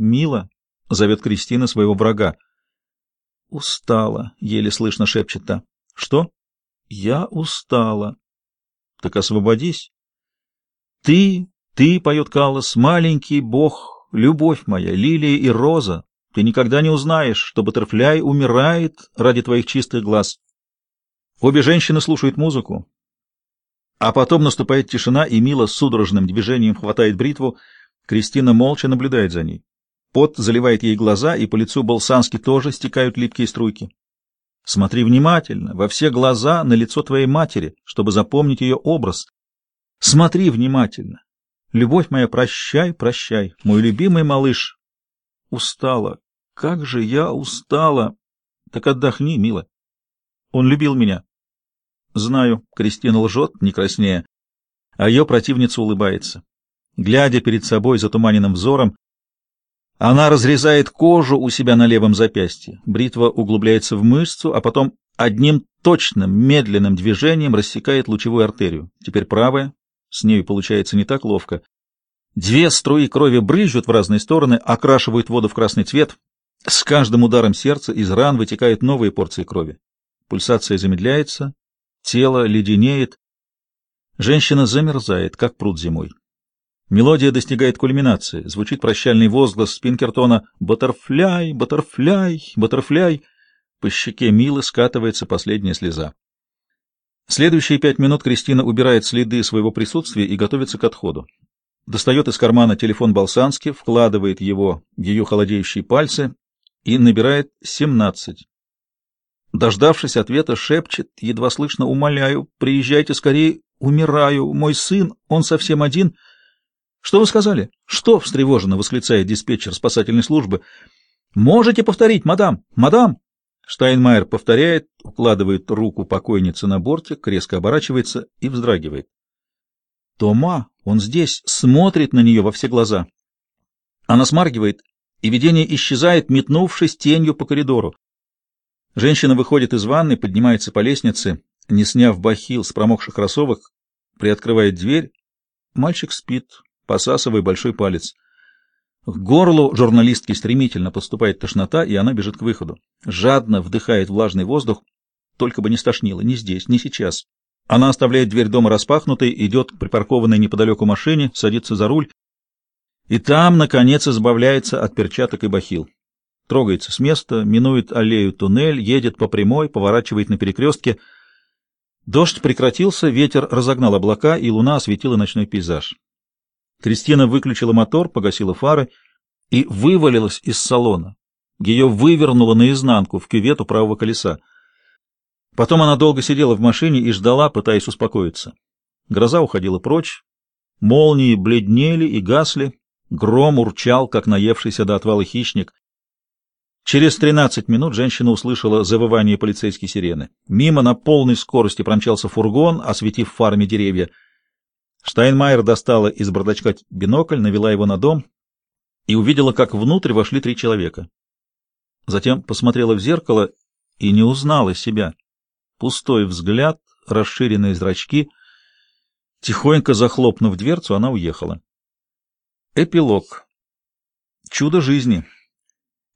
«Мила», — зовет Кристина своего врага. «Устала», — еле слышно шепчет та. «Что?» «Я устала». «Так освободись». «Ты, ты, — поет Каллас, — маленький бог, любовь моя, лилия и роза. Ты никогда не узнаешь, что Баттерфляй умирает ради твоих чистых глаз». Обе женщины слушают музыку, а потом наступает тишина, и Мила судорожным движением хватает бритву. Кристина молча наблюдает за ней. Пот заливает ей глаза, и по лицу Болсански тоже стекают липкие струйки. Смотри внимательно, во все глаза на лицо твоей матери, чтобы запомнить ее образ. Смотри внимательно. Любовь моя, прощай, прощай, мой любимый малыш. Устала. Как же я устала. Так отдохни, мила. Он любил меня. Знаю, Кристина лжет, не краснея, а ее противница улыбается. Глядя перед собой затуманенным взором, она разрезает кожу у себя на левом запястье. Бритва углубляется в мышцу, а потом одним точным, медленным движением рассекает лучевую артерию. Теперь правая, с нею получается не так ловко. Две струи крови брызжут в разные стороны, окрашивают воду в красный цвет. С каждым ударом сердца из ран вытекают новые порции крови. Пульсация замедляется, Тело леденеет. Женщина замерзает, как пруд зимой. Мелодия достигает кульминации. Звучит прощальный возглас Спинкертона «Баттерфляй! Баттерфляй! Баттерфляй!» По щеке Милы скатывается последняя слеза. Следующие пять минут Кристина убирает следы своего присутствия и готовится к отходу. Достает из кармана телефон Болсански, вкладывает его в ее холодеющие пальцы и набирает семнадцать. Дождавшись ответа, шепчет, едва слышно, умоляю, приезжайте скорее, умираю, мой сын, он совсем один. Что вы сказали? Что? встревоженно восклицает диспетчер спасательной службы. Можете повторить, мадам, мадам? Штайнмайер повторяет, укладывает руку покойницы на бортик, резко оборачивается и вздрагивает. Тома, он здесь, смотрит на нее во все глаза. Она смаргивает, и видение исчезает, метнувшись тенью по коридору. Женщина выходит из ванны, поднимается по лестнице, не сняв бахил с промокших кроссовок, приоткрывает дверь. Мальчик спит, посасывая большой палец. К горлу журналистки стремительно поступает тошнота, и она бежит к выходу. Жадно вдыхает влажный воздух, только бы не стошнило, ни здесь, ни сейчас. Она оставляет дверь дома распахнутой, идет к припаркованной неподалеку машине, садится за руль, и там, наконец, избавляется от перчаток и бахил. Трогается с места, минует аллею туннель, едет по прямой, поворачивает на перекрестке. Дождь прекратился, ветер разогнал облака, и луна осветила ночной пейзаж. Кристина выключила мотор, погасила фары и вывалилась из салона. Ее вывернуло наизнанку в кювет у правого колеса. Потом она долго сидела в машине и ждала, пытаясь успокоиться. Гроза уходила прочь, молнии бледнели и гасли, гром урчал, как наевшийся до отвала хищник. Через 13 минут женщина услышала завывание полицейской сирены. Мимо на полной скорости промчался фургон, осветив фарами деревья. Штайнмайер достала из бардачка бинокль, навела его на дом и увидела, как внутрь вошли три человека. Затем посмотрела в зеркало и не узнала себя. Пустой взгляд, расширенные зрачки. Тихонько захлопнув дверцу, она уехала. Эпилог. Чудо жизни.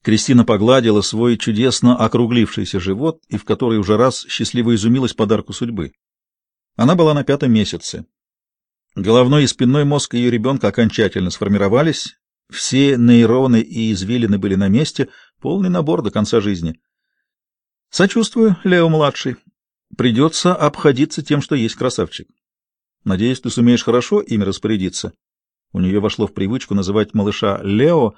Кристина погладила свой чудесно округлившийся живот и в который уже раз счастливо изумилась подарку судьбы. Она была на пятом месяце. Головной и спинной мозг ее ребенка окончательно сформировались, все нейроны и извилины были на месте, полный набор до конца жизни. Сочувствую, Лео-младший. Придется обходиться тем, что есть красавчик. Надеюсь, ты сумеешь хорошо ими распорядиться. У нее вошло в привычку называть малыша Лео,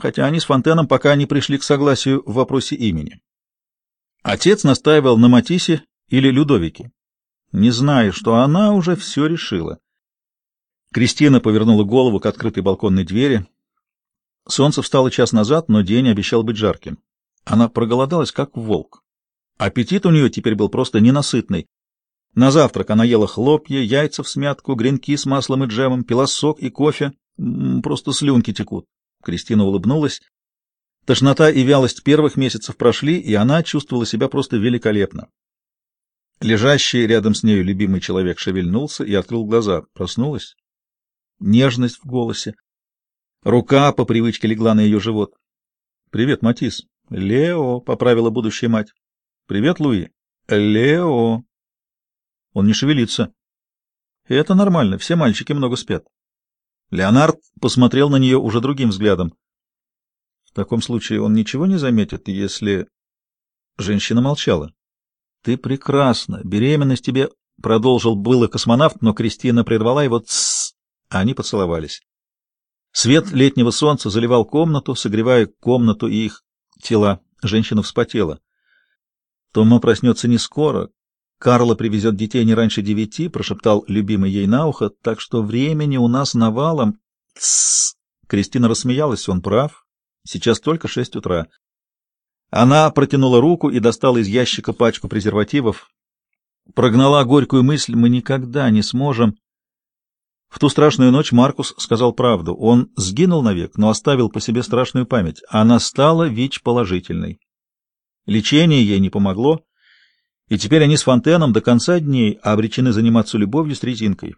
хотя они с Фонтеном пока не пришли к согласию в вопросе имени. Отец настаивал на Матисе или Людовике, не зная, что она уже все решила. Кристина повернула голову к открытой балконной двери. Солнце встало час назад, но день обещал быть жарким. Она проголодалась, как волк. Аппетит у нее теперь был просто ненасытный. На завтрак она ела хлопья, яйца в смятку, гренки с маслом и джемом, пила сок и кофе. Просто слюнки текут. Кристина улыбнулась. Тошнота и вялость первых месяцев прошли, и она чувствовала себя просто великолепно. Лежащий рядом с нею любимый человек шевельнулся и открыл глаза. Проснулась. Нежность в голосе. Рука по привычке легла на ее живот. — Привет, Матис. — Лео, — поправила будущая мать. — Привет, Луи. — Лео. Он не шевелится. — Это нормально, все мальчики много спят. Леонард посмотрел на нее уже другим взглядом. В таком случае он ничего не заметит, если... Женщина молчала. — Ты прекрасна. Беременность тебе... Продолжил было космонавт, но Кристина прервала его. Тссс! Они поцеловались. Свет летнего солнца заливал комнату, согревая комнату и их тела. Женщина вспотела. Тома проснется не скоро. Карла привезет детей не раньше девяти, прошептал любимый ей на ухо, так что времени у нас навалом. Тссс! Кристина рассмеялась, он прав. Сейчас только шесть утра. Она протянула руку и достала из ящика пачку презервативов. Прогнала горькую мысль, мы никогда не сможем. В ту страшную ночь Маркус сказал правду. Он сгинул навек, но оставил по себе страшную память. Она стала ВИЧ-положительной. Лечение ей не помогло, и теперь они с Фонтеном до конца дней обречены заниматься любовью с резинкой.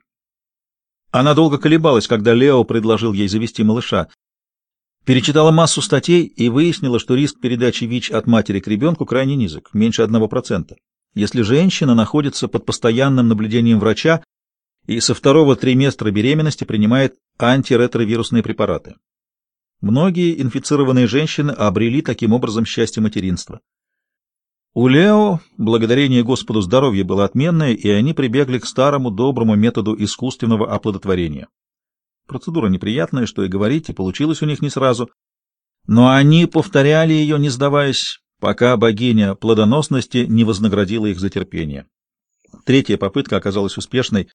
Она долго колебалась, когда Лео предложил ей завести малыша. Перечитала массу статей и выяснила, что риск передачи ВИЧ от матери к ребенку крайне низок, меньше 1%. Если женщина находится под постоянным наблюдением врача и со второго триместра беременности принимает антиретровирусные препараты. Многие инфицированные женщины обрели таким образом счастье материнства. У Лео благодарение Господу здоровье было отменное, и они прибегли к старому доброму методу искусственного оплодотворения. Процедура неприятная, что и говорить, и получилось у них не сразу. Но они повторяли ее, не сдаваясь, пока богиня плодоносности не вознаградила их за терпение. Третья попытка оказалась успешной.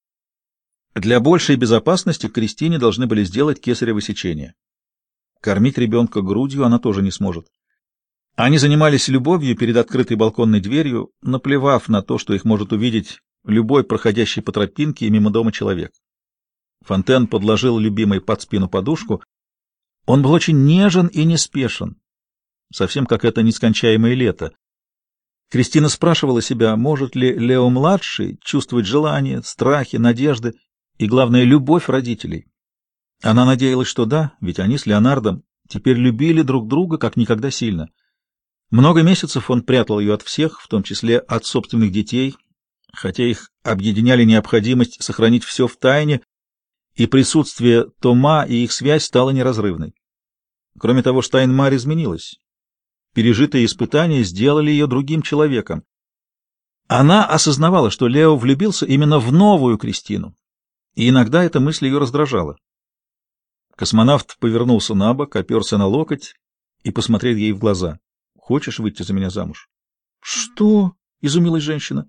Для большей безопасности Кристине должны были сделать кесарево сечение. Кормить ребенка грудью она тоже не сможет. Они занимались любовью перед открытой балконной дверью, наплевав на то, что их может увидеть любой проходящий по тропинке и мимо дома человек. Фонтен подложил любимой под спину подушку. Он был очень нежен и неспешен, совсем как это нескончаемое лето. Кристина спрашивала себя, может ли Лео-младший чувствовать желание, страхи, надежды и, главное, любовь родителей. Она надеялась, что да, ведь они с Леонардом теперь любили друг друга как никогда сильно. Много месяцев он прятал ее от всех, в том числе от собственных детей, хотя их объединяли необходимость сохранить все в тайне, и присутствие Тома и их связь стала неразрывной. Кроме того, Штайнмар изменилась. Пережитые испытания сделали ее другим человеком. Она осознавала, что Лео влюбился именно в новую Кристину, и иногда эта мысль ее раздражала. Космонавт повернулся на бок, оперся на локоть и посмотрел ей в глаза. — Хочешь выйти за меня замуж? — Что? — изумилась женщина.